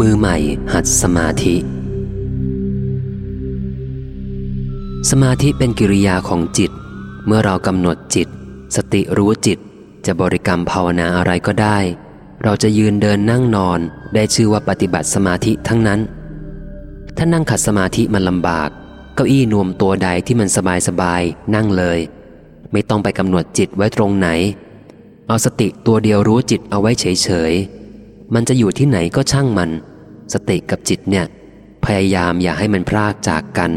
มือใหม่หัดสมาธิ สมาธิเป็นกิริยาของจิต เมื่อเรากำหนดจิต สติรู้จิต จะบริกรรมภาวนาอะไรก็ได้ เราจะยืนเดินนั่งนอนได้ชื่อว่าปฏิบัติสมาธิทั้งนั้น ถ้านั่งขัดสมาธิมันลำบาก เก้าอี้นวมตัวใดที่มันสบายสบายนั่งเลย ไม่ต้องไปกำหนดจิตไว้ตรงไหน เอาสติตัวเดียวรู้จิตเอาไว้เฉยๆ มันจะอยู่ที่ไหนก็ช่างมัน สติกับจิตเนี่ย พยายามอย่าให้มันพรากจากกัน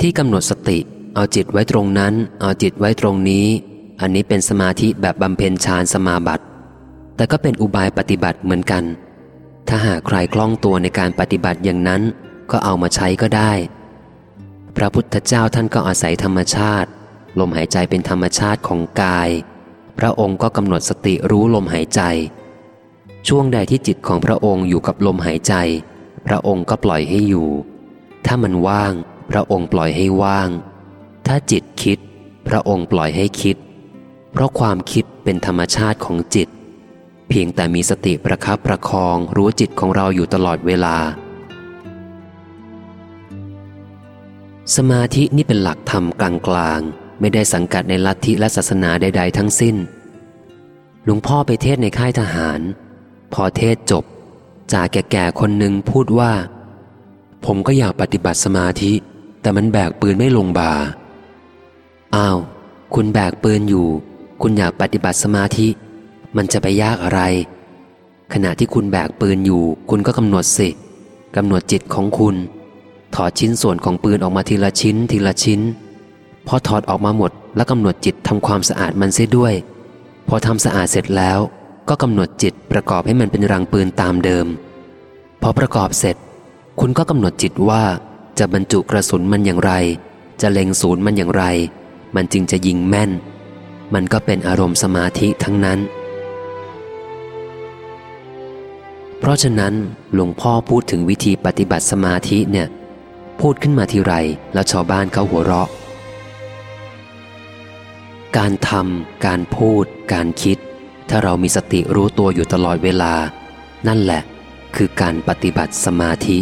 ที่กำหนดสติ เอาจิตไว้ตรงนั้น เอาจิตไว้ตรงนี้ อันนี้เป็นสมาธิแบบบำเพ็ญฌานสมาบัติ แต่ก็เป็นอุบายปฏิบัติเหมือนกัน ถ้าหากใครคล่องตัวในการปฏิบัติอย่างนั้น ก็เอามาใช้ก็ได้ พระพุทธเจ้าท่านก็อาศัยธรรมชาติ ลมหายใจเป็นธรรมชาติของกาย พระองค์ก็กำหนดสติรู้ลมหายใจ ช่วงใดที่จิตของพระองค์อยู่กับลมหายใจ พระองค์ก็ปล่อยให้อยู่ ถ้ามันว่าง พระองค์ปล่อยให้ว่าง ถ้าจิตคิด พระองค์ปล่อยให้คิด เพราะความคิดเป็นธรรมชาติของจิต เพียงแต่มีสติประคับประคองรู้จิตของเราอยู่ตลอดเวลา สมาธินี่เป็นหลักธรรมกลางๆ ไม่ได้สังกัดในลัทธิและศาสนาใด ๆ ทั้งสิ้น หลวงพ่อไปเทศในค่ายทหาร พอเทศจบจ่าแก่ๆคนหนึ่งพูดว่า ผมก็อยากปฏิบัติสมาธิ แต่มันแบกปืนไม่ลงบาอ้าว คุณแบกปืนอยู่ คุณอยากปฏิบัติสมาธิ มันจะไปยากอะไร ขณะที่คุณแบกปืนอยู่ คุณก็กำหนดสิกำหนดจิตของคุณ ถอดชิ้นส่วนของปืนออกมาทีละชิ้นทีละชิ้น พอถอดออกมาหมดแล้วกำหนดจิตทำความสะอาดมันเสียด้วย พอทำสะอาดเสร็จแล้วก็กำหนดจิตประกอบให้มันเป็นรังปืนตามเดิม พอประกอบเสร็จ คุณก็กำหนดจิตว่าจะบรรจุกระสุนมันอย่างไร จะเล็งศูนย์มันอย่างไร มันจึงจะยิงแม่น มันก็เป็นอารมณ์สมาธิทั้งนั้น เพราะฉะนั้นหลวงพ่อพูดถึงวิธีปฏิบัติสมาธิเนี่ย พูดขึ้นมาทีไรแล้วชาวบ้านเขาหัวเราะ การทำการพูด การคิด ถ้าเรามีสติรู้ตัวอยู่ตลอดเวลา นั่นแหละ คือการปฏิบัติสมาธิ